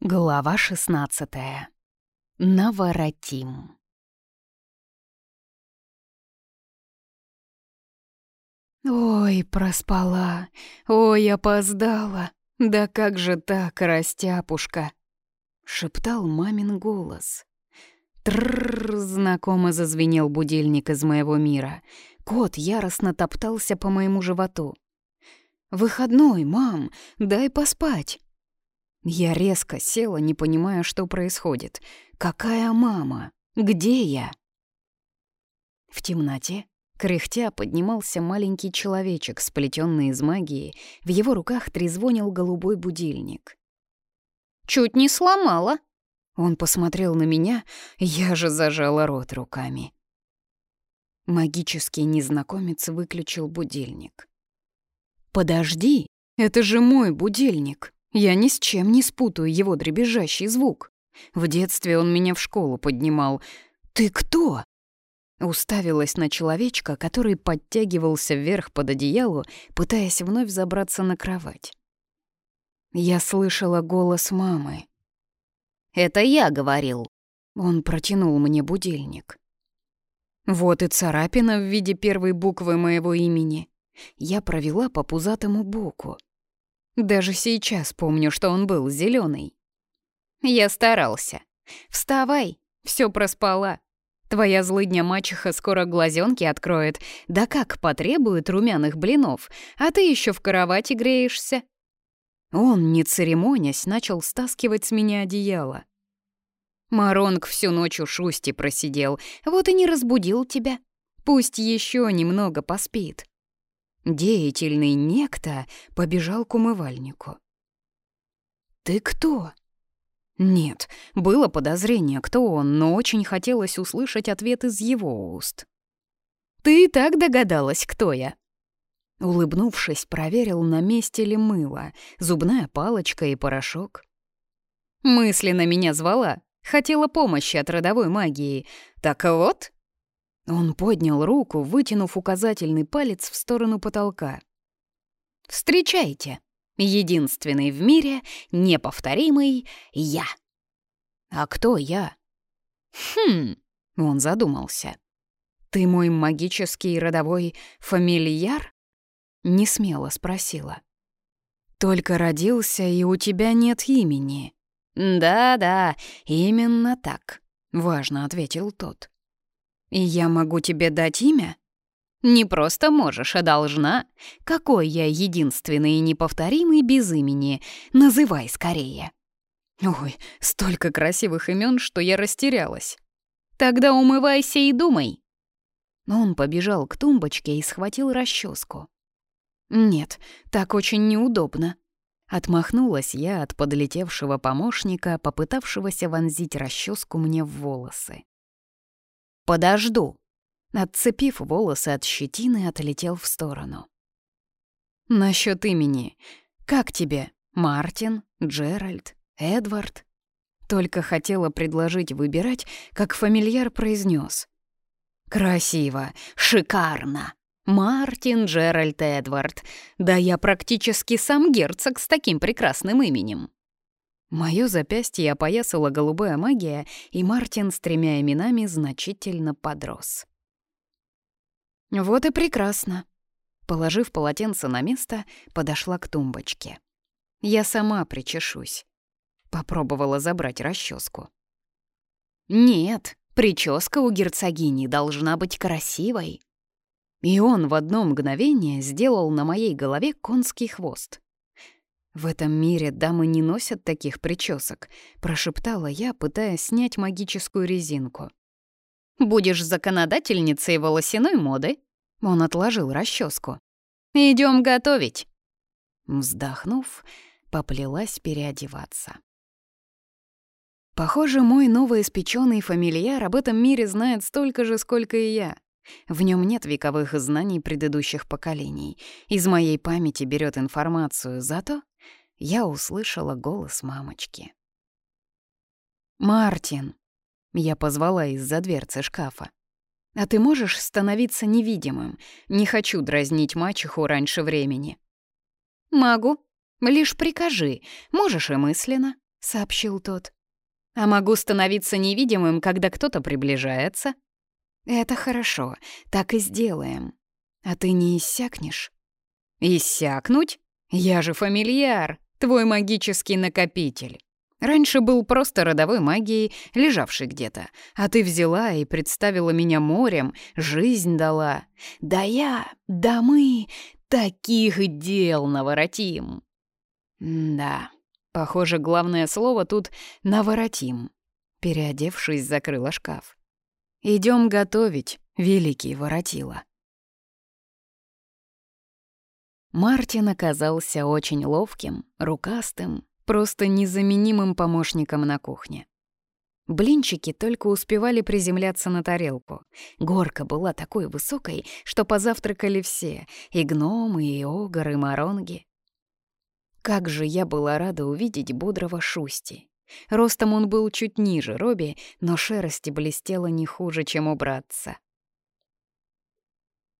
Глава 16. Наворотим. Ой, проспала. Ой, опоздала. Да как же так, растяпушка? шептал мамин голос. Трррр, знакомо зазвенел будильник из моего мира. Кот яростно топтался по моему животу. «Выходной, мам, дай поспать!» Я резко села, не понимая, что происходит. Какая мама? Где я? В темноте, кряхтя, поднимался маленький человечек, сплетенный из магии. В его руках трезвонил голубой будильник. «Чуть не сломала!» Он посмотрел на меня, я же зажала рот руками. Магический незнакомец выключил будильник. «Подожди, это же мой будильник!» Я ни с чем не спутаю его дребезжащий звук. В детстве он меня в школу поднимал. «Ты кто?» Уставилась на человечка, который подтягивался вверх под одеялу, пытаясь вновь забраться на кровать. Я слышала голос мамы. «Это я говорил». Он протянул мне будильник. Вот и царапина в виде первой буквы моего имени. Я провела по пузатому боку. Даже сейчас помню, что он был зеленый. Я старался. Вставай, все проспала. Твоя злыдня мачеха скоро глазенки откроет, да как потребует румяных блинов, а ты еще в кровати греешься. Он, не церемонясь, начал стаскивать с меня одеяло. Маронг всю ночь у Шусти просидел, вот и не разбудил тебя. Пусть еще немного поспит. Деятельный некто побежал к умывальнику. «Ты кто?» Нет, было подозрение, кто он, но очень хотелось услышать ответ из его уст. «Ты и так догадалась, кто я?» Улыбнувшись, проверил, на месте ли мыло, зубная палочка и порошок. Мысленно меня звала, хотела помощи от родовой магии. Так вот, он поднял руку, вытянув указательный палец в сторону потолка. «Встречайте! Единственный в мире, неповторимый я!» «А кто я?» «Хм...» — он задумался. «Ты мой магический родовой фамильяр?» — несмело спросила. «Только родился, и у тебя нет имени». «Да-да, именно так», — важно ответил тот. И я могу тебе дать имя? Не просто можешь, а должна. Какой я единственный и неповторимый без имени? Называй скорее. Ой, столько красивых имен, что я растерялась. Тогда умывайся и думай. Он побежал к тумбочке и схватил расческу. Нет, так очень неудобно. Отмахнулась я от подлетевшего помощника, попытавшегося вонзить расческу мне в волосы. Подожду!» Отцепив волосы от щетины, отлетел в сторону. «Насчёт имени. Как тебе? Мартин? Джеральд? Эдвард?» Только хотела предложить выбирать, как фамильяр произнес. «Красиво! Шикарно! Мартин, Джеральд, Эдвард. Да я практически сам герцог с таким прекрасным именем!» Моё запястье опоясала голубая магия, и Мартин с тремя именами значительно подрос. Вот и прекрасно. Положив полотенце на место, подошла к тумбочке. Я сама причешусь. Попробовала забрать расческу. Нет, прическа у герцогини должна быть красивой. И он в одно мгновение сделал на моей голове конский хвост. «В этом мире дамы не носят таких причесок», — прошептала я, пытаясь снять магическую резинку. «Будешь законодательницей волосяной моды?» Он отложил расческу. Идем готовить!» Вздохнув, поплелась переодеваться. Похоже, мой новоиспеченный фамильяр об этом мире знает столько же, сколько и я. В нем нет вековых знаний предыдущих поколений. Из моей памяти берет информацию, зато я услышала голос мамочки. «Мартин!» — я позвала из-за дверцы шкафа. «А ты можешь становиться невидимым? Не хочу дразнить мачеху раньше времени». «Могу. Лишь прикажи. Можешь и мысленно. — сообщил тот. «А могу становиться невидимым, когда кто-то приближается?» «Это хорошо, так и сделаем. А ты не иссякнешь?» «Иссякнуть? Я же фамильяр, твой магический накопитель. Раньше был просто родовой магией, лежавшей где-то, а ты взяла и представила меня морем, жизнь дала. Да я, да мы таких дел наворотим!» «Да, похоже, главное слово тут «наворотим». Переодевшись, закрыла шкаф. Идем готовить, великий воротила». Мартин оказался очень ловким, рукастым, просто незаменимым помощником на кухне. Блинчики только успевали приземляться на тарелку. Горка была такой высокой, что позавтракали все — и гномы, и огры, и моронги. Как же я была рада увидеть бодрого Шусти. Ростом он был чуть ниже Робби, но шерсти блестела не хуже, чем у братца.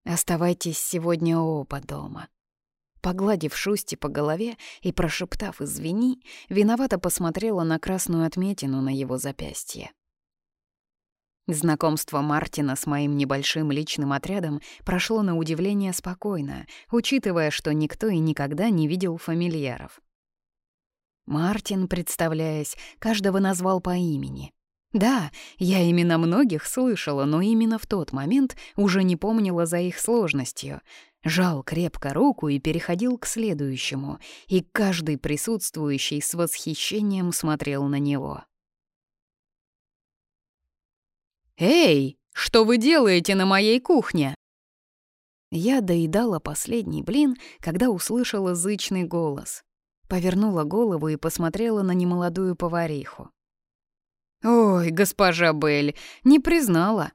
«Оставайтесь сегодня оба дома». Погладив Шусти по голове и прошептав «извини», виновато посмотрела на красную отметину на его запястье. Знакомство Мартина с моим небольшим личным отрядом прошло на удивление спокойно, учитывая, что никто и никогда не видел фамильяров. Мартин, представляясь, каждого назвал по имени. Да, я именно многих слышала, но именно в тот момент уже не помнила за их сложностью. Жал крепко руку и переходил к следующему, и каждый присутствующий с восхищением смотрел на него. «Эй, что вы делаете на моей кухне?» Я доедала последний блин, когда услышала зычный голос. Повернула голову и посмотрела на немолодую повариху. «Ой, госпожа Белль, не признала».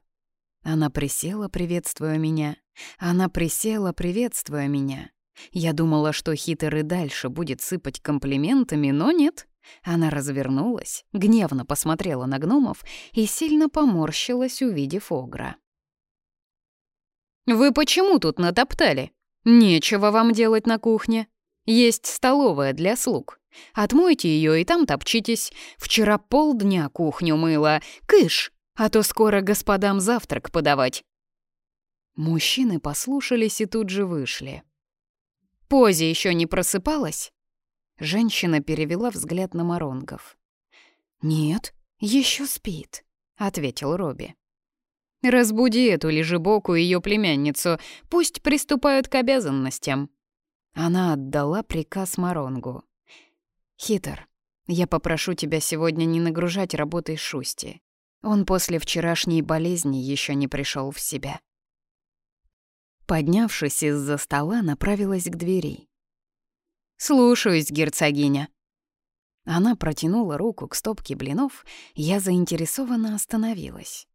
Она присела, приветствуя меня. Она присела, приветствуя меня. Я думала, что хитр и дальше будет сыпать комплиментами, но нет. Она развернулась, гневно посмотрела на гномов и сильно поморщилась, увидев Огра. «Вы почему тут натоптали? Нечего вам делать на кухне. Есть столовая для слуг. Отмойте ее и там топчитесь. Вчера полдня кухню мыла. Кыш, а то скоро господам завтрак подавать». Мужчины послушались и тут же вышли. «Пози еще не просыпалась?» Женщина перевела взгляд на Моронгов. «Нет, еще спит», — ответил Робби. «Разбуди эту лежебоку и ее племянницу, пусть приступают к обязанностям». Она отдала приказ Моронгу. «Хитр, я попрошу тебя сегодня не нагружать работой Шусти. Он после вчерашней болезни еще не пришел в себя». Поднявшись из-за стола, направилась к двери. «Слушаюсь, герцогиня». Она протянула руку к стопке блинов, я заинтересованно остановилась.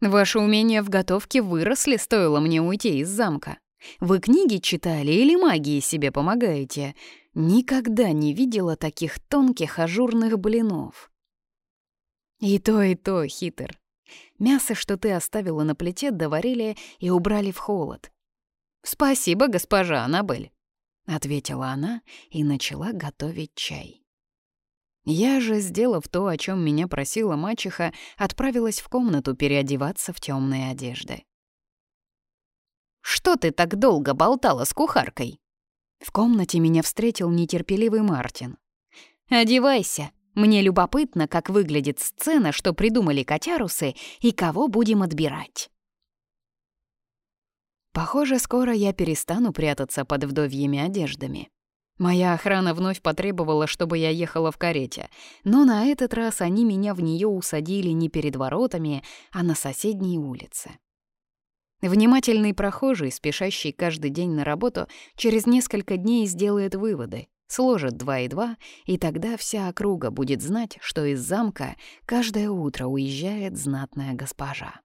«Ваши умения в готовке выросли, стоило мне уйти из замка. Вы книги читали или магией себе помогаете? Никогда не видела таких тонких ажурных блинов». «И то, и то, хитр. Мясо, что ты оставила на плите, доварили и убрали в холод. Спасибо, госпожа Аннабель. — ответила она и начала готовить чай. Я же, сделав то, о чем меня просила мачеха, отправилась в комнату переодеваться в темные одежды. «Что ты так долго болтала с кухаркой?» В комнате меня встретил нетерпеливый Мартин. «Одевайся. Мне любопытно, как выглядит сцена, что придумали котярусы и кого будем отбирать». Похоже, скоро я перестану прятаться под вдовьими одеждами. Моя охрана вновь потребовала, чтобы я ехала в карете, но на этот раз они меня в нее усадили не перед воротами, а на соседней улице. Внимательный прохожий, спешащий каждый день на работу, через несколько дней сделает выводы, сложит два и два, и тогда вся округа будет знать, что из замка каждое утро уезжает знатная госпожа.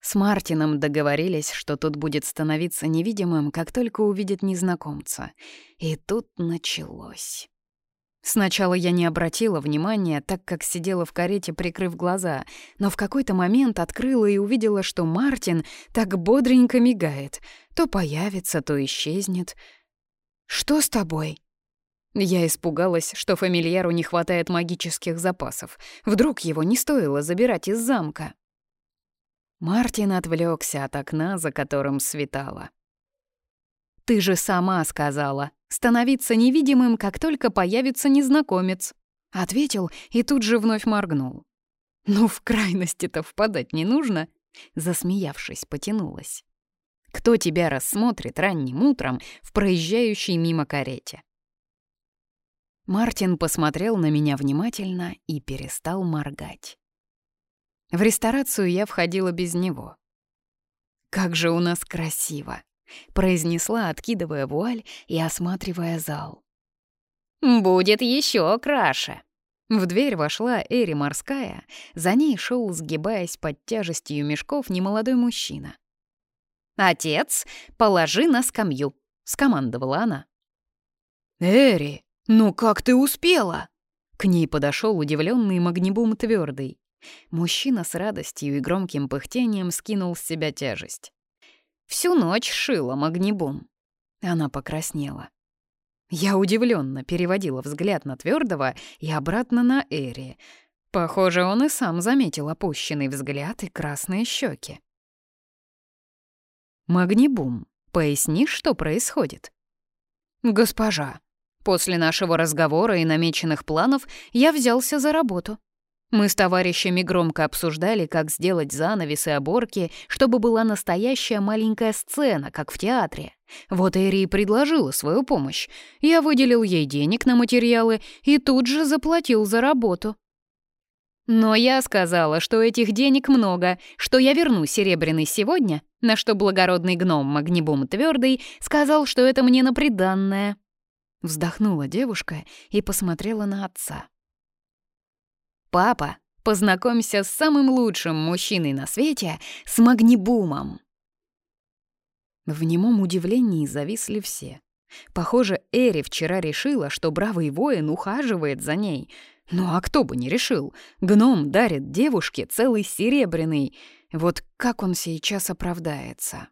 С Мартином договорились, что тот будет становиться невидимым, как только увидит незнакомца. И тут началось. Сначала я не обратила внимания, так как сидела в карете, прикрыв глаза, но в какой-то момент открыла и увидела, что Мартин так бодренько мигает. То появится, то исчезнет. «Что с тобой?» Я испугалась, что фамильяру не хватает магических запасов. Вдруг его не стоило забирать из замка. Мартин отвлекся от окна, за которым светало. «Ты же сама сказала, становиться невидимым, как только появится незнакомец», — ответил и тут же вновь моргнул. «Ну, в крайности-то впадать не нужно», — засмеявшись, потянулась. «Кто тебя рассмотрит ранним утром в проезжающей мимо карете?» Мартин посмотрел на меня внимательно и перестал моргать. В ресторацию я входила без него. «Как же у нас красиво!» — произнесла, откидывая вуаль и осматривая зал. «Будет еще краше!» В дверь вошла Эри Морская, за ней шел, сгибаясь под тяжестью мешков, немолодой мужчина. «Отец, положи на скамью», — скомандовала она. «Эри!» «Ну как ты успела?» К ней подошел удивленный Магнибум твердый. Мужчина с радостью и громким пыхтением скинул с себя тяжесть. «Всю ночь шила Магнибум». Она покраснела. Я удивленно переводила взгляд на твердого и обратно на Эри. Похоже, он и сам заметил опущенный взгляд и красные щеки. «Магнибум, поясни, что происходит?» «Госпожа, После нашего разговора и намеченных планов я взялся за работу. Мы с товарищами громко обсуждали, как сделать занавесы и оборки, чтобы была настоящая маленькая сцена, как в театре. Вот Эри предложила свою помощь. Я выделил ей денег на материалы и тут же заплатил за работу. Но я сказала, что этих денег много, что я верну серебряный сегодня, на что благородный гном Магнибум Твердый сказал, что это мне на приданное. Вздохнула девушка и посмотрела на отца. «Папа, познакомься с самым лучшим мужчиной на свете, с Магнибумом!» В немом удивлении зависли все. Похоже, Эри вчера решила, что бравый воин ухаживает за ней. Ну а кто бы не решил, гном дарит девушке целый серебряный. Вот как он сейчас оправдается?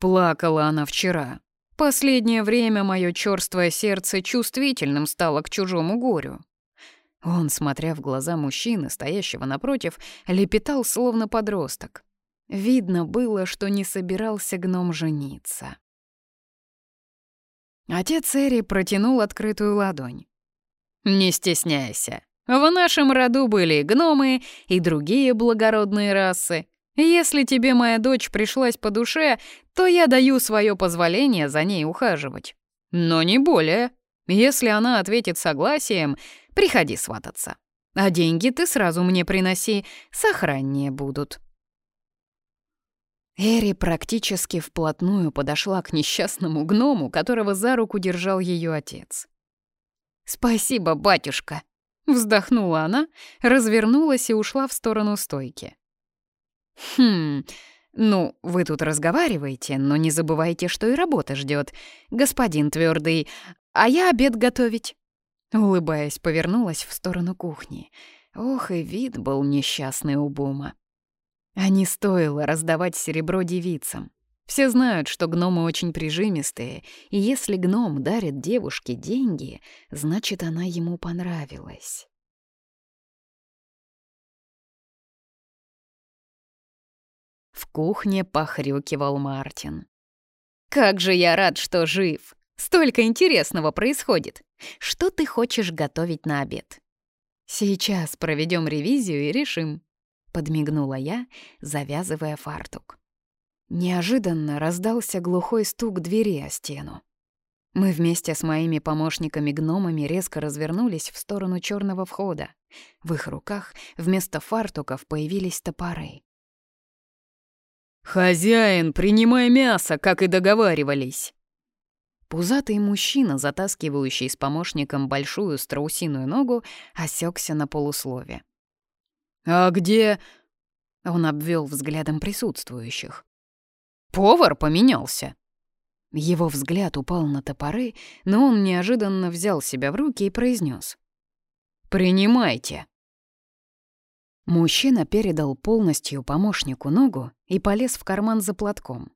Плакала она вчера, Последнее время мое чёрствое сердце чувствительным стало к чужому горю. Он, смотря в глаза мужчины, стоящего напротив, лепетал, словно подросток. Видно было, что не собирался гном жениться. Отец Эри протянул открытую ладонь. «Не стесняйся. В нашем роду были гномы и другие благородные расы. Если тебе моя дочь пришлась по душе, то я даю свое позволение за ней ухаживать. Но не более. Если она ответит согласием, приходи свататься. А деньги ты сразу мне приноси, сохраннее будут». Эри практически вплотную подошла к несчастному гному, которого за руку держал ее отец. «Спасибо, батюшка!» — вздохнула она, развернулась и ушла в сторону стойки. «Хм, ну, вы тут разговариваете, но не забывайте, что и работа ждет, господин твердый, а я обед готовить». Улыбаясь, повернулась в сторону кухни. Ох, и вид был несчастный у Бума. А не стоило раздавать серебро девицам. Все знают, что гномы очень прижимистые, и если гном дарит девушке деньги, значит, она ему понравилась. В кухне похрюкивал Мартин. «Как же я рад, что жив! Столько интересного происходит! Что ты хочешь готовить на обед?» «Сейчас проведем ревизию и решим», — подмигнула я, завязывая фартук. Неожиданно раздался глухой стук двери о стену. Мы вместе с моими помощниками-гномами резко развернулись в сторону черного входа. В их руках вместо фартуков появились топоры. «Хозяин, принимай мясо, как и договаривались!» Пузатый мужчина, затаскивающий с помощником большую страусиную ногу, осекся на полуслове. «А где...» — он обвел взглядом присутствующих. «Повар поменялся!» Его взгляд упал на топоры, но он неожиданно взял себя в руки и произнес: «Принимайте!» Мужчина передал полностью помощнику ногу и полез в карман за платком.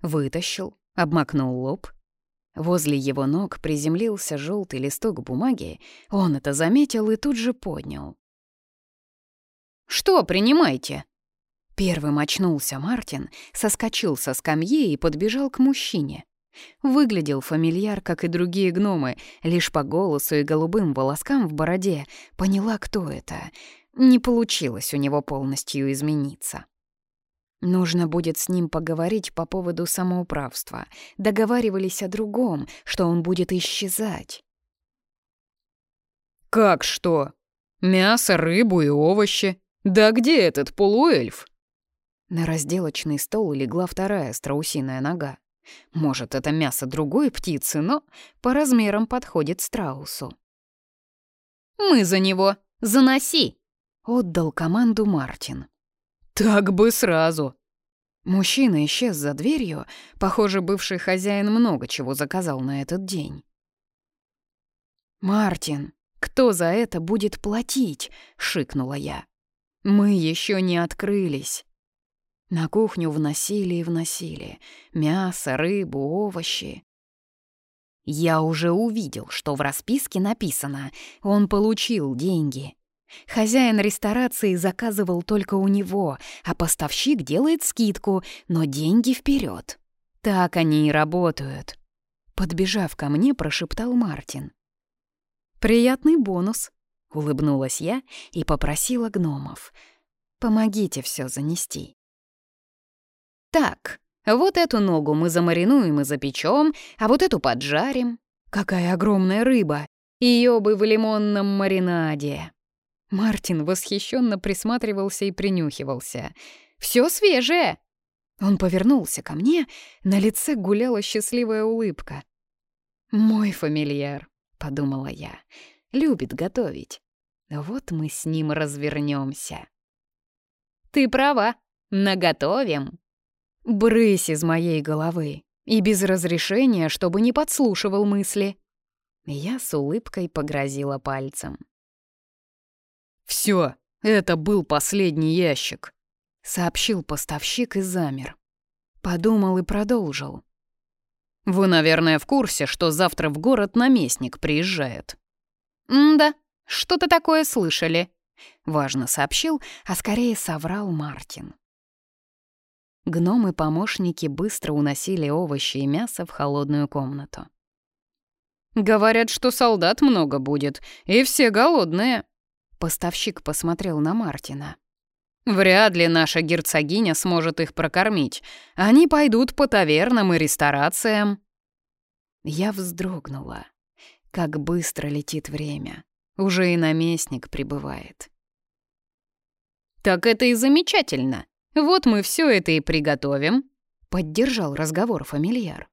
Вытащил, обмакнул лоб. Возле его ног приземлился желтый листок бумаги, он это заметил и тут же поднял. «Что принимайте?» Первым очнулся Мартин, соскочил со скамьи и подбежал к мужчине. Выглядел фамильяр, как и другие гномы, лишь по голосу и голубым волоскам в бороде поняла, кто это. Не получилось у него полностью измениться. Нужно будет с ним поговорить по поводу самоуправства. Договаривались о другом, что он будет исчезать. «Как что? Мясо, рыбу и овощи. Да где этот полуэльф?» На разделочный стол легла вторая страусиная нога. Может, это мясо другой птицы, но по размерам подходит страусу. «Мы за него! Заноси!» — отдал команду Мартин. «Так бы сразу!» Мужчина исчез за дверью. Похоже, бывший хозяин много чего заказал на этот день. «Мартин, кто за это будет платить?» — шикнула я. «Мы еще не открылись». На кухню вносили и вносили. Мясо, рыбу, овощи. Я уже увидел, что в расписке написано «Он получил деньги». Хозяин ресторации заказывал только у него, а поставщик делает скидку, но деньги вперед. Так они и работают. Подбежав ко мне, прошептал Мартин. «Приятный бонус», — улыбнулась я и попросила гномов. «Помогите все занести». «Так, вот эту ногу мы замаринуем и запечем, а вот эту поджарим. Какая огромная рыба! Ее бы в лимонном маринаде!» Мартин восхищенно присматривался и принюхивался. Все свежее!» Он повернулся ко мне, на лице гуляла счастливая улыбка. «Мой фамильяр», — подумала я, — «любит готовить. Вот мы с ним развернемся. «Ты права, наготовим!» «Брысь из моей головы, и без разрешения, чтобы не подслушивал мысли». Я с улыбкой погрозила пальцем. Все, это был последний ящик», — сообщил поставщик и замер. Подумал и продолжил. «Вы, наверное, в курсе, что завтра в город наместник приезжает?» «Да, что-то такое слышали», — важно сообщил, а скорее соврал Мартин. Гномы-помощники быстро уносили овощи и мясо в холодную комнату. «Говорят, что солдат много будет, и все голодные», Поставщик посмотрел на Мартина. «Вряд ли наша герцогиня сможет их прокормить. Они пойдут по тавернам и ресторациям». Я вздрогнула. Как быстро летит время. Уже и наместник прибывает. «Так это и замечательно. Вот мы все это и приготовим», — поддержал разговор фамильяр.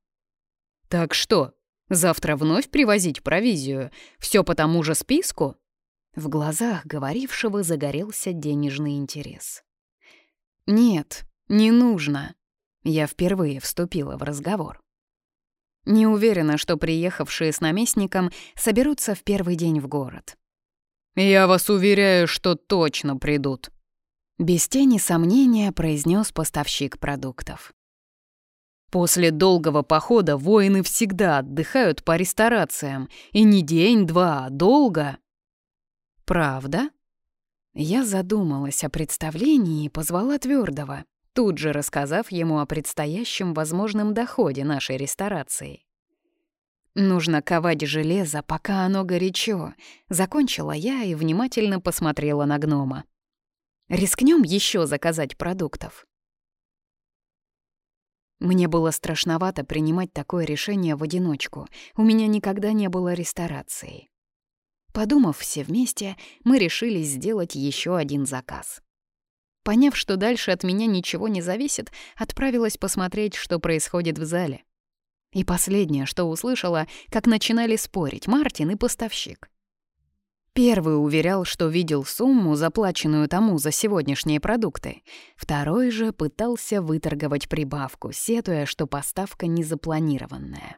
«Так что, завтра вновь привозить провизию? Все по тому же списку?» В глазах говорившего загорелся денежный интерес. «Нет, не нужно». Я впервые вступила в разговор. Не уверена, что приехавшие с наместником соберутся в первый день в город. «Я вас уверяю, что точно придут», — без тени сомнения произнес поставщик продуктов. После долгого похода воины всегда отдыхают по ресторациям, и не день-два, а долго. «Правда?» Я задумалась о представлении и позвала Твердого, тут же рассказав ему о предстоящем возможном доходе нашей ресторации. «Нужно ковать железо, пока оно горячо», — закончила я и внимательно посмотрела на гнома. «Рискнем еще заказать продуктов?» Мне было страшновато принимать такое решение в одиночку. У меня никогда не было ресторации. Подумав все вместе, мы решили сделать еще один заказ. Поняв, что дальше от меня ничего не зависит, отправилась посмотреть, что происходит в зале. И последнее, что услышала, как начинали спорить Мартин и поставщик. Первый уверял, что видел сумму, заплаченную тому за сегодняшние продукты. Второй же пытался выторговать прибавку, сетуя, что поставка незапланированная.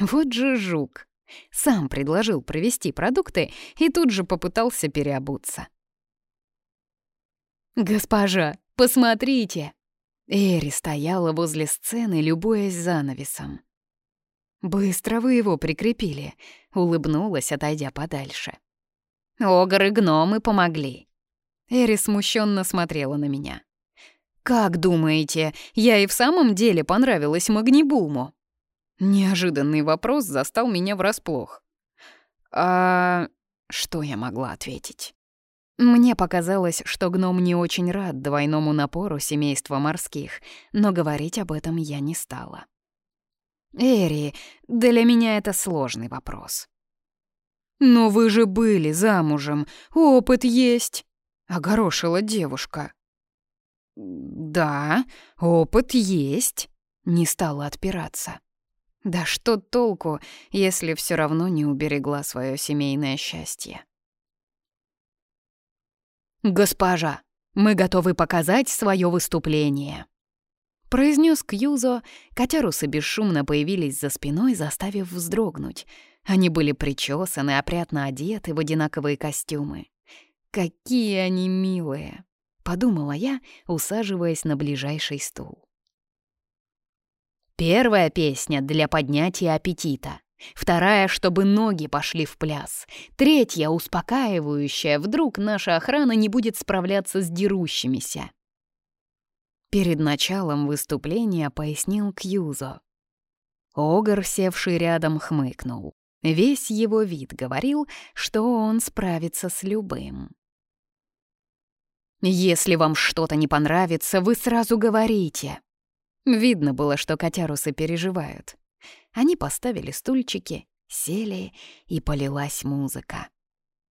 Вот же жук. Сам предложил провести продукты и тут же попытался переобуться. «Госпожа, посмотрите!» Эри стояла возле сцены, любуясь занавесом. «Быстро вы его прикрепили», — улыбнулась, отойдя подальше. «Огр и гномы помогли». Эри смущенно смотрела на меня. «Как думаете, я и в самом деле понравилась Магнибуму?» Неожиданный вопрос застал меня врасплох. «А что я могла ответить?» Мне показалось, что гном не очень рад двойному напору семейства морских, но говорить об этом я не стала. «Эри, для меня это сложный вопрос». «Но вы же были замужем, опыт есть», — огорошила девушка. «Да, опыт есть», — не стала отпираться. Да что толку, если все равно не уберегла свое семейное счастье? «Госпожа, мы готовы показать свое выступление», — произнес Кьюзо. Котярусы бесшумно появились за спиной, заставив вздрогнуть. Они были причесаны, опрятно одеты в одинаковые костюмы. «Какие они милые!» — подумала я, усаживаясь на ближайший стул. Первая песня для поднятия аппетита. Вторая, чтобы ноги пошли в пляс. Третья, успокаивающая, вдруг наша охрана не будет справляться с дерущимися. Перед началом выступления пояснил Кьюзо. Огр, севший рядом, хмыкнул. Весь его вид говорил, что он справится с любым. «Если вам что-то не понравится, вы сразу говорите», Видно было, что котярусы переживают. Они поставили стульчики, сели, и полилась музыка.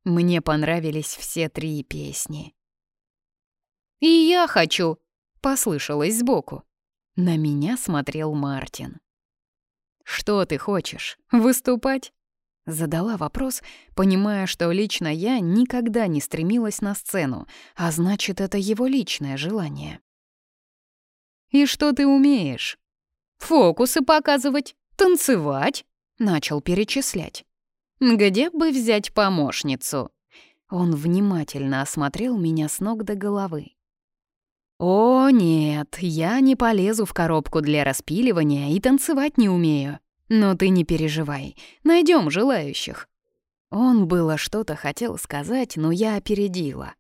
Мне понравились все три песни. «И я хочу!» — послышалось сбоку. На меня смотрел Мартин. «Что ты хочешь? Выступать?» Задала вопрос, понимая, что лично я никогда не стремилась на сцену, а значит, это его личное желание. «И что ты умеешь?» «Фокусы показывать, танцевать», — начал перечислять. «Где бы взять помощницу?» Он внимательно осмотрел меня с ног до головы. «О, нет, я не полезу в коробку для распиливания и танцевать не умею. Но ты не переживай, найдем желающих». Он было что-то хотел сказать, но я опередила.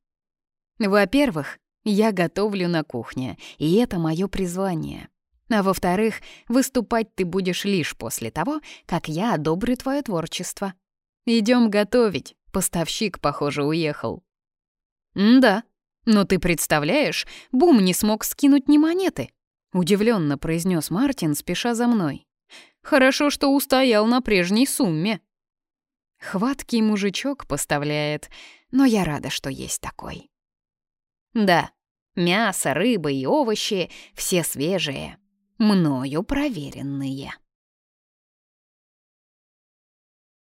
Во-первых, я готовлю на кухне, и это мое призвание. А во-вторых, выступать ты будешь лишь после того, как я одобрю твое творчество. Идем готовить, поставщик, похоже, уехал. да, но ты представляешь, Бум не смог скинуть ни монеты. Удивленно произнес Мартин, спеша за мной. Хорошо, что устоял на прежней сумме. Хваткий мужичок поставляет, но я рада, что есть такой. Да, мясо, рыба и овощи все свежие, мною проверенные.